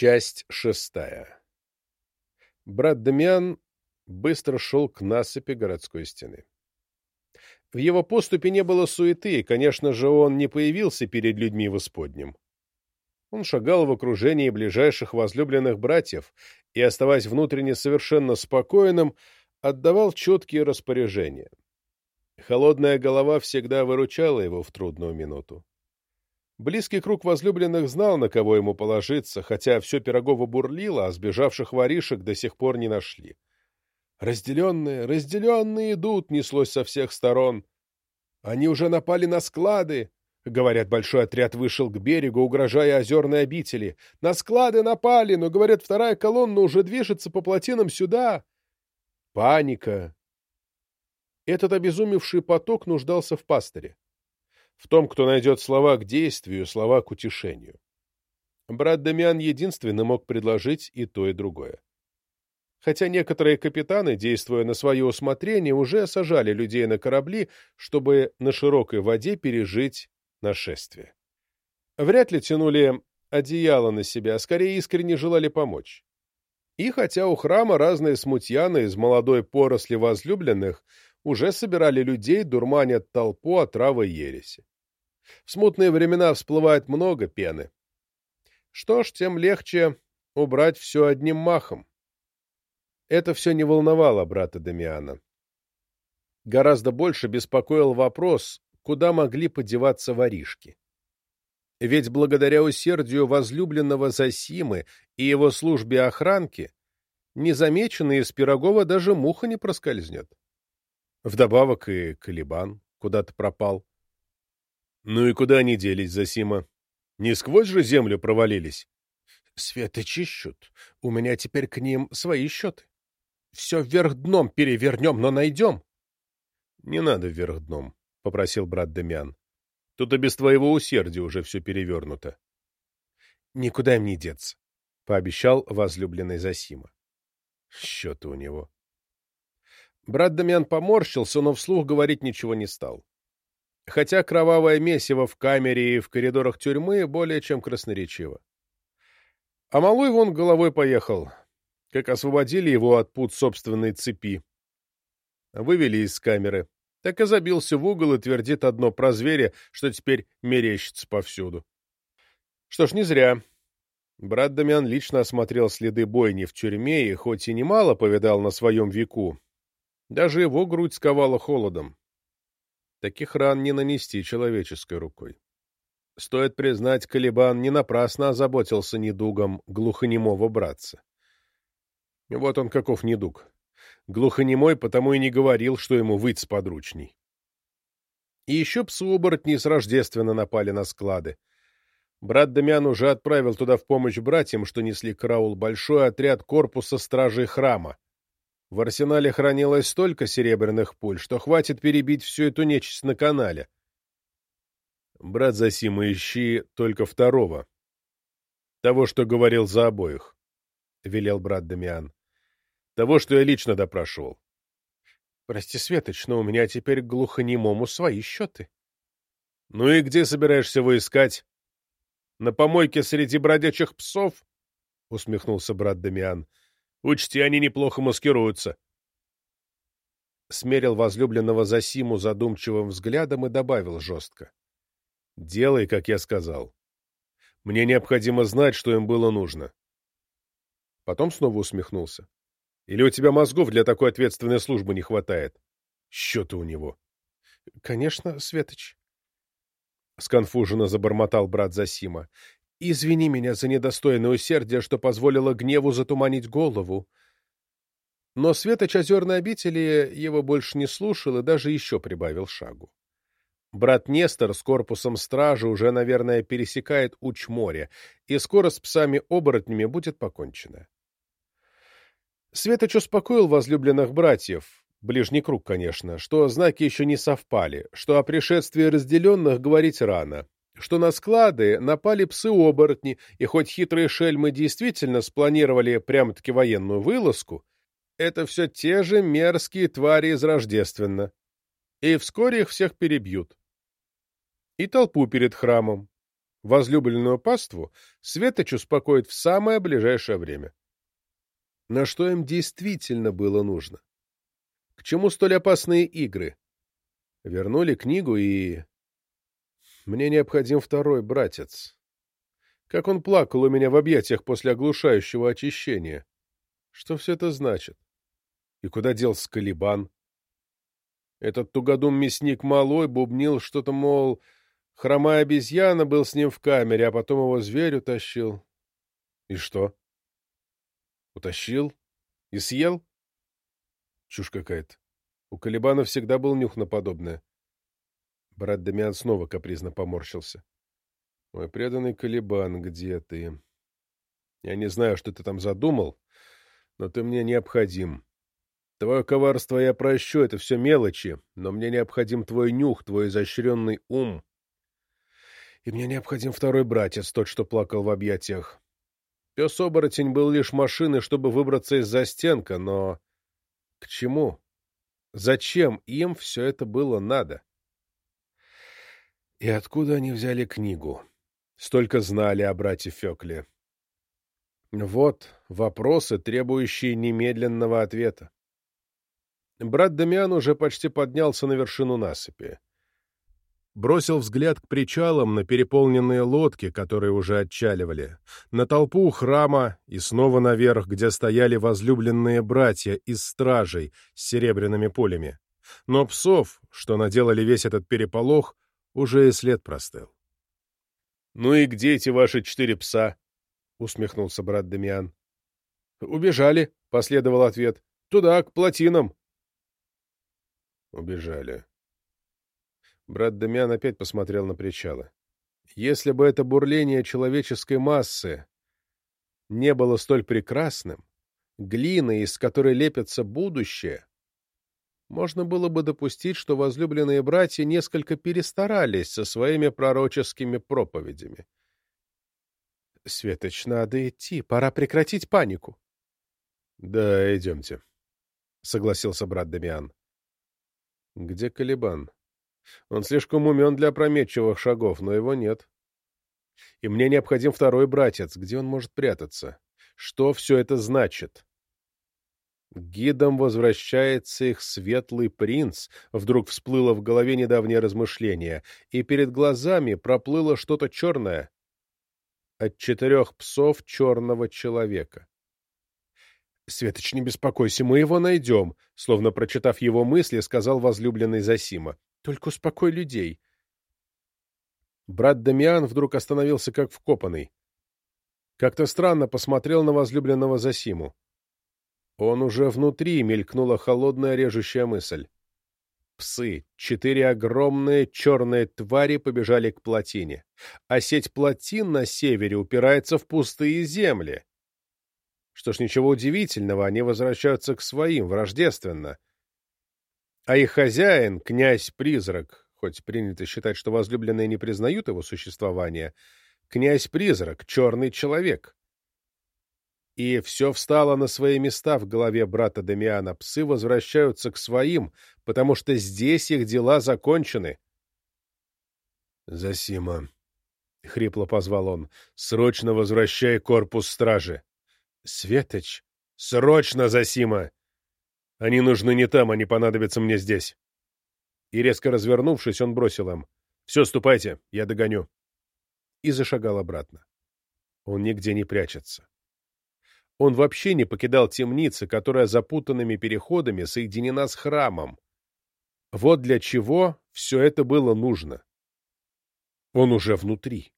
Часть шестая. Брат Дамиан быстро шел к насыпи городской стены. В его поступе не было суеты, и, конечно же, он не появился перед людьми в исподнем. Он шагал в окружении ближайших возлюбленных братьев и, оставаясь внутренне совершенно спокойным, отдавал четкие распоряжения. Холодная голова всегда выручала его в трудную минуту. Близкий круг возлюбленных знал, на кого ему положиться, хотя все Пирогово бурлило, а сбежавших воришек до сих пор не нашли. «Разделенные, разделенные идут!» — неслось со всех сторон. «Они уже напали на склады!» — говорят, большой отряд вышел к берегу, угрожая озерной обители. «На склады напали, но, говорят, вторая колонна уже движется по плотинам сюда!» Паника! Этот обезумевший поток нуждался в пастыре в том, кто найдет слова к действию, слова к утешению. Брат Дамиан единственный мог предложить и то, и другое. Хотя некоторые капитаны, действуя на свое усмотрение, уже сажали людей на корабли, чтобы на широкой воде пережить нашествие. Вряд ли тянули одеяло на себя, а скорее искренне желали помочь. И хотя у храма разные смутьяны из молодой поросли возлюбленных уже собирали людей, дурманят толпу отравой ереси. В смутные времена всплывает много пены. Что ж, тем легче убрать все одним махом. Это все не волновало брата Дамиана. Гораздо больше беспокоил вопрос, куда могли подеваться воришки. Ведь благодаря усердию возлюбленного Засимы и его службе охранки, незамеченный из Пирогова даже муха не проскользнет. Вдобавок и Калибан куда-то пропал. Ну и куда они делись, Засима? Не сквозь же землю провалились? Светочи ищут. У меня теперь к ним свои счеты. Все вверх дном перевернем, но найдем. Не надо вверх дном, — попросил брат Демян. Тут и без твоего усердия уже все перевернуто. Никуда им не деться, — пообещал возлюбленный Засима. Счеты у него. Брат Дамиан поморщился, но вслух говорить ничего не стал. Хотя кровавое месиво в камере и в коридорах тюрьмы более чем красноречиво. А малой вон головой поехал, как освободили его от пут собственной цепи. Вывели из камеры. Так и забился в угол и твердит одно про зверя, что теперь мерещится повсюду. Что ж, не зря. Брат Дамиан лично осмотрел следы бойни в тюрьме и хоть и немало повидал на своем веку, даже его грудь сковала холодом. Таких ран не нанести человеческой рукой. Стоит признать, Калибан не напрасно озаботился недугом глухонемого братца. Вот он каков недуг. Глухонемой потому и не говорил, что ему выть сподручней. И еще псы-оборотни с рождественно напали на склады. Брат Дамиан уже отправил туда в помощь братьям, что несли караул, большой отряд корпуса стражей храма. В арсенале хранилось столько серебряных пуль, что хватит перебить всю эту нечисть на канале. Брат Засима, ищи только второго. Того, что говорил за обоих, — велел брат Дамиан. Того, что я лично допрашивал. Прости, Светоч, но у меня теперь глухонемому свои счеты. Ну и где собираешься его искать? На помойке среди бродячих псов? — усмехнулся брат Дамиан. Учти, они неплохо маскируются. Смерил возлюбленного Засиму задумчивым взглядом и добавил жестко. «Делай, как я сказал. Мне необходимо знать, что им было нужно». Потом снова усмехнулся. «Или у тебя мозгов для такой ответственной службы не хватает? Счеты у него». «Конечно, Светоч». Сконфуженно забормотал брат Засима. Извини меня за недостойное усердие, что позволило гневу затуманить голову. Но светоч озерной обители его больше не слушал и даже еще прибавил шагу. Брат Нестор с корпусом стражи уже, наверное, пересекает Уч-море, и скоро с псами-оборотнями будет покончено. Светоч успокоил возлюбленных братьев, ближний круг, конечно, что знаки еще не совпали, что о пришествии разделенных говорить рано, что на склады напали псы-оборотни, и хоть хитрые шельмы действительно спланировали прямо-таки военную вылазку, это все те же мерзкие твари из Рождественно. И вскоре их всех перебьют. И толпу перед храмом. Возлюбленную паству Светоч успокоит в самое ближайшее время. На что им действительно было нужно? К чему столь опасные игры? Вернули книгу и... Мне необходим второй братец. Как он плакал у меня в объятиях после оглушающего очищения. Что все это значит? И куда делся Калибан? Этот тугодум-мясник малой бубнил что-то, мол, хромая обезьяна был с ним в камере, а потом его зверь утащил. И что? Утащил? И съел? Чушь какая-то. У Калибана всегда был нюх на подобное. Брат Дамиан снова капризно поморщился. — Мой преданный Калибан, где ты? Я не знаю, что ты там задумал, но ты мне необходим. Твое коварство я прощу, это все мелочи, но мне необходим твой нюх, твой изощренный ум. И мне необходим второй братец, тот, что плакал в объятиях. Пес-оборотень был лишь машиной, чтобы выбраться из-за стенка, но... К чему? Зачем им все это было надо? И откуда они взяли книгу? Столько знали о брате Фекле. Вот вопросы, требующие немедленного ответа. Брат Дамиан уже почти поднялся на вершину насыпи. Бросил взгляд к причалам на переполненные лодки, которые уже отчаливали, на толпу храма и снова наверх, где стояли возлюбленные братья из стражей с серебряными пулями. Но псов, что наделали весь этот переполох, уже и след простыл. — Ну и где эти ваши четыре пса? — усмехнулся брат Дамиан. — Убежали, — последовал ответ. — Туда, к плотинам. Убежали. Брат Дамиан опять посмотрел на причалы. Если бы это бурление человеческой массы не было столь прекрасным, глиной, из которой лепится будущее, можно было бы допустить, что возлюбленные братья несколько перестарались со своими пророческими проповедями. «Светоч, надо идти, пора прекратить панику». «Да, идемте», — согласился брат Дамиан. Где Калибан? Он слишком умен для опрометчивых шагов, но его нет. И мне необходим второй братец. Где он может прятаться? Что все это значит? Гидом возвращается их светлый принц, вдруг всплыло в голове недавнее размышление, и перед глазами проплыло что-то черное. От четырех псов черного человека. «Светоч, не беспокойся, мы его найдем», — словно прочитав его мысли, сказал возлюбленный Засима. «Только успокой людей». Брат Дамиан вдруг остановился как вкопанный. Как-то странно посмотрел на возлюбленного Засиму. Он уже внутри мелькнула холодная режущая мысль. Псы, четыре огромные черные твари побежали к плотине, а сеть плотин на севере упирается в пустые земли. Что ж, ничего удивительного, они возвращаются к своим, враждественно. А их хозяин, князь-призрак, хоть принято считать, что возлюбленные не признают его существования, князь-призрак, черный человек. И все встало на свои места в голове брата Дамиана. Псы возвращаются к своим, потому что здесь их дела закончены. «Засима», — хрипло позвал он, — «срочно возвращай корпус стражи». Светоч, срочно, Засима! Они нужны не там, они понадобятся мне здесь. И, резко развернувшись, он бросил им. «Все, ступайте, я догоню». И зашагал обратно. Он нигде не прячется. Он вообще не покидал темницы, которая запутанными переходами соединена с храмом. Вот для чего все это было нужно. Он уже внутри.